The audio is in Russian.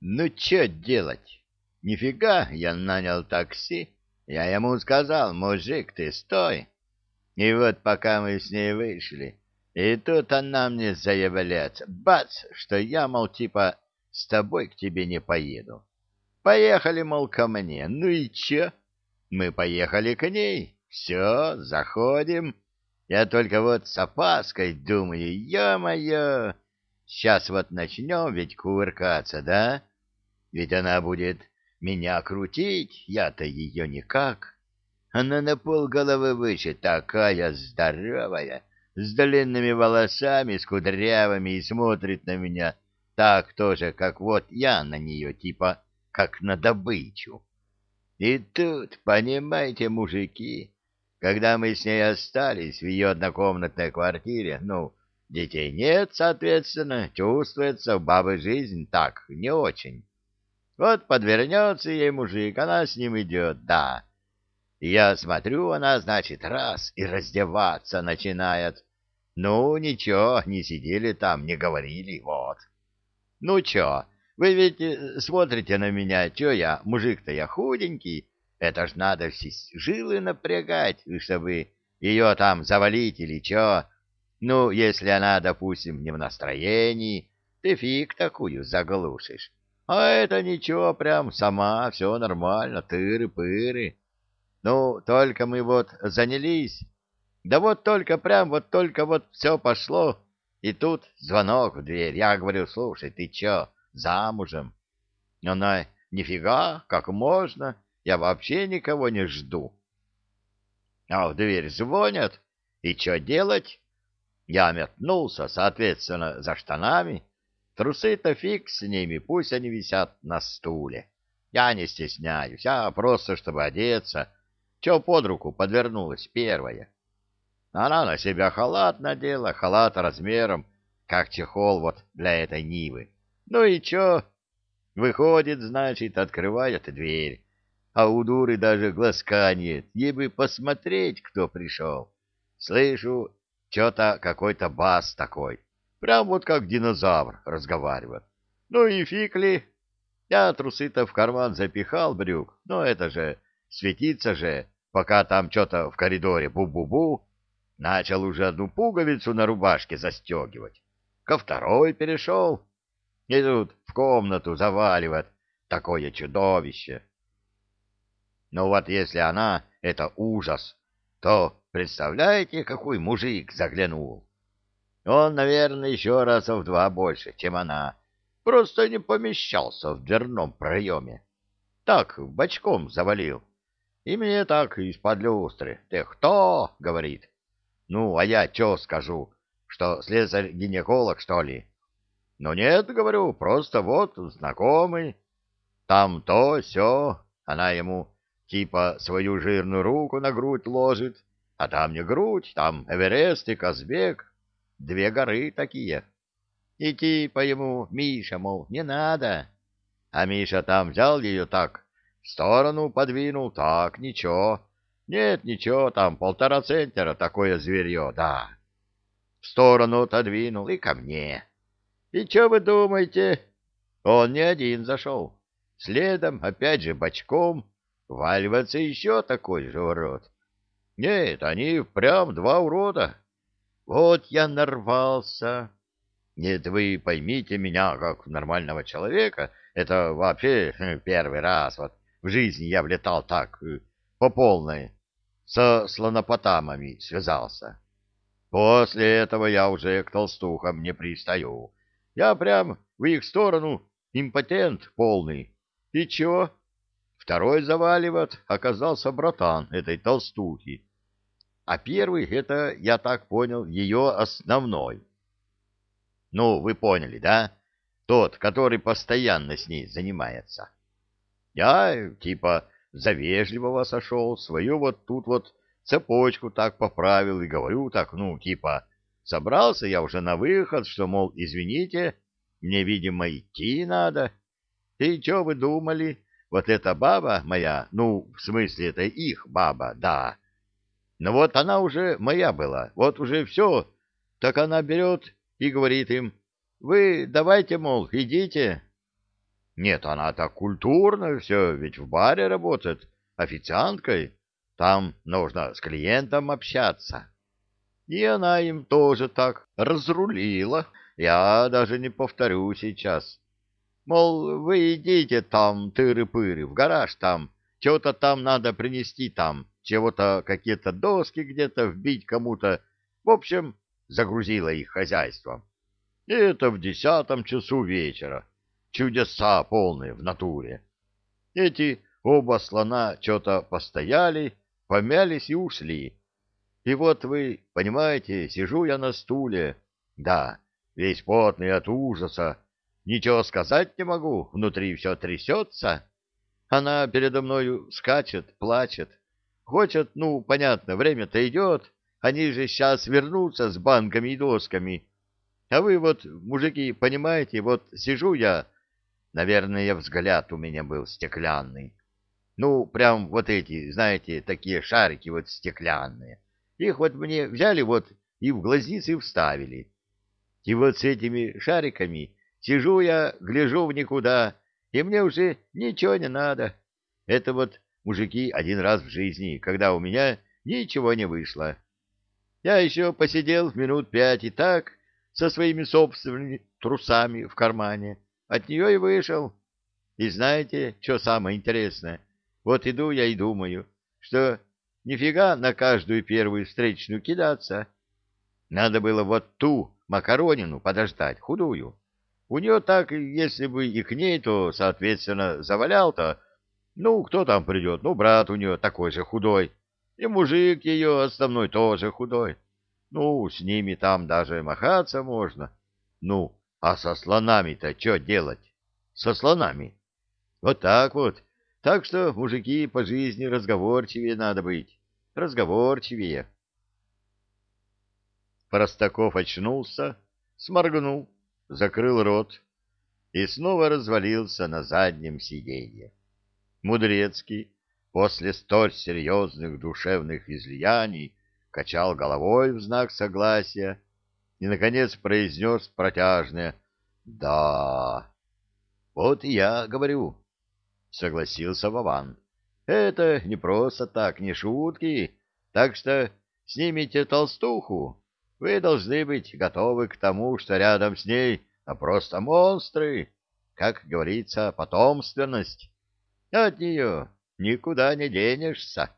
Ну, что делать? Нифига, я нанял такси. Я ему сказал, мужик, ты стой. И вот пока мы с ней вышли, и тут она мне заявляет, бац, что я, мол, типа, с тобой к тебе не поеду. Поехали, мол, ко мне. Ну и чё? Мы поехали к ней. Все, заходим. Я только вот с опаской думаю, ё-моё, сейчас вот начнем ведь кувыркаться, да? Ведь она будет меня крутить, я-то ее никак. Она на пол головы выше, такая здоровая, с длинными волосами, с кудрявыми, и смотрит на меня так тоже, как вот я на нее, типа, как на добычу. И тут, понимаете, мужики, когда мы с ней остались в ее однокомнатной квартире, ну, детей нет, соответственно, чувствуется в бабы жизнь так, не очень. Вот подвернется ей мужик, она с ним идет, да. Я смотрю, она, значит, раз и раздеваться начинает. Ну, ничего, не сидели там, не говорили, вот. Ну, чё, вы ведь э, смотрите на меня, чё я, мужик-то я худенький, это ж надо все жилы напрягать, чтобы ее там завалить или чё. Ну, если она, допустим, не в настроении, ты фиг такую заглушишь. А это ничего, прям сама, все нормально, тыры-пыры. Ну, только мы вот занялись. Да вот только прям, вот только вот все пошло. И тут звонок в дверь. Я говорю, слушай, ты чё, замужем? Она, нифига, как можно? Я вообще никого не жду. А в дверь звонят. И что делать? Я метнулся, соответственно, за штанами Трусы-то фиг с ними, пусть они висят на стуле. Я не стесняюсь, а просто, чтобы одеться. Че под руку подвернулась первая? Она на себя халат надела, халат размером, как чехол вот для этой Нивы. Ну и че? Выходит, значит, открывает дверь. А у дуры даже глазка нет, ей бы посмотреть, кто пришел. Слышу, что-то какой-то бас такой. Прям вот как динозавр разговаривает. Ну и фикли. Я трусы-то в карман запихал брюк, но это же, светиться же, пока там что-то в коридоре бу-бу-бу. Начал уже одну пуговицу на рубашке застегивать. Ко второй перешел. И тут в комнату заваливает такое чудовище. Ну вот если она — это ужас, то представляете, какой мужик заглянул? Он, наверное, еще раза в два больше, чем она. Просто не помещался в дверном проеме. Так, бочком завалил. И мне так из-под люстры. «Ты кто?» — говорит. «Ну, а я что скажу? Что, слесарь-гинеколог, что ли?» «Ну нет, — говорю, — просто вот, знакомый. Там то, все. Она ему типа свою жирную руку на грудь ложит, а там не грудь, там Эверест и Казбек. Две горы такие. Идти по ему Миша, мол, не надо. А Миша там взял ее так, в сторону подвинул, так, ничего. Нет, ничего, там полтора центнера такое зверье, да. В сторону отодвинул и ко мне. И что вы думаете? Он не один зашел. Следом, опять же, бочком, валивается еще такой же урод. Нет, они прям два урода. Вот я нарвался. Нет, вы поймите меня как нормального человека. Это вообще хм, первый раз вот в жизни я влетал так э, по полной. Со слонопотамами связался. После этого я уже к толстухам не пристаю. Я прям в их сторону импотент полный. И чё? Второй заваливает оказался братан этой толстухи а первый — это, я так понял, ее основной. Ну, вы поняли, да? Тот, который постоянно с ней занимается. Я, типа, завежливого сошел, свою вот тут вот цепочку так поправил и говорю так, ну, типа, собрался я уже на выход, что, мол, извините, мне, видимо, идти надо. И что вы думали? Вот эта баба моя, ну, в смысле, это их баба, да, но вот она уже моя была, вот уже все. Так она берет и говорит им, вы давайте, мол, идите. Нет, она так культурно все, ведь в баре работает официанткой. Там нужно с клиентом общаться. И она им тоже так разрулила. Я даже не повторю сейчас. Мол, вы идите там, тыры-пыры, в гараж там, чего-то там надо принести там, чего-то, какие-то доски где-то вбить кому-то. В общем, загрузила их хозяйством. И это в десятом часу вечера. Чудеса полные в натуре. Эти оба слона что-то постояли, помялись и ушли. И вот вы, понимаете, сижу я на стуле. Да, весь потный от ужаса. Ничего сказать не могу, внутри все трясется. Она передо мною скачет, плачет. Хочет, ну, понятно, время-то идет. Они же сейчас вернутся с банками и досками. А вы вот, мужики, понимаете, вот сижу я, наверное, взгляд у меня был стеклянный. Ну, прям вот эти, знаете, такие шарики вот стеклянные. Их вот мне взяли вот и в глазницы вставили. И вот с этими шариками сижу я, гляжу в никуда, и мне уже ничего не надо. Это вот, мужики, один раз в жизни, когда у меня ничего не вышло. Я еще посидел в минут пять и так, со своими собственными трусами в кармане, от нее и вышел. И знаете, что самое интересное? Вот иду я и думаю, что нифига на каждую первую встречную кидаться. Надо было вот ту макаронину подождать, худую. У нее так, если бы и к ней, то, соответственно, завалял-то. Ну, кто там придет? Ну, брат у нее такой же худой. И мужик ее основной тоже худой. Ну, с ними там даже махаться можно. Ну, а со слонами-то что делать? Со слонами. Вот так вот. Так что, мужики, по жизни разговорчивее надо быть. Разговорчивее. Простаков очнулся, сморгнул, закрыл рот и снова развалился на заднем сиденье. Мудрецкий после столь серьезных душевных излияний качал головой в знак согласия и, наконец, произнес протяжное «Да». «Вот я говорю», — согласился Вован. «Это не просто так, не шутки, так что снимите толстуху. Вы должны быть готовы к тому, что рядом с ней а просто монстры, как говорится, потомственность. От нее никуда не денешься».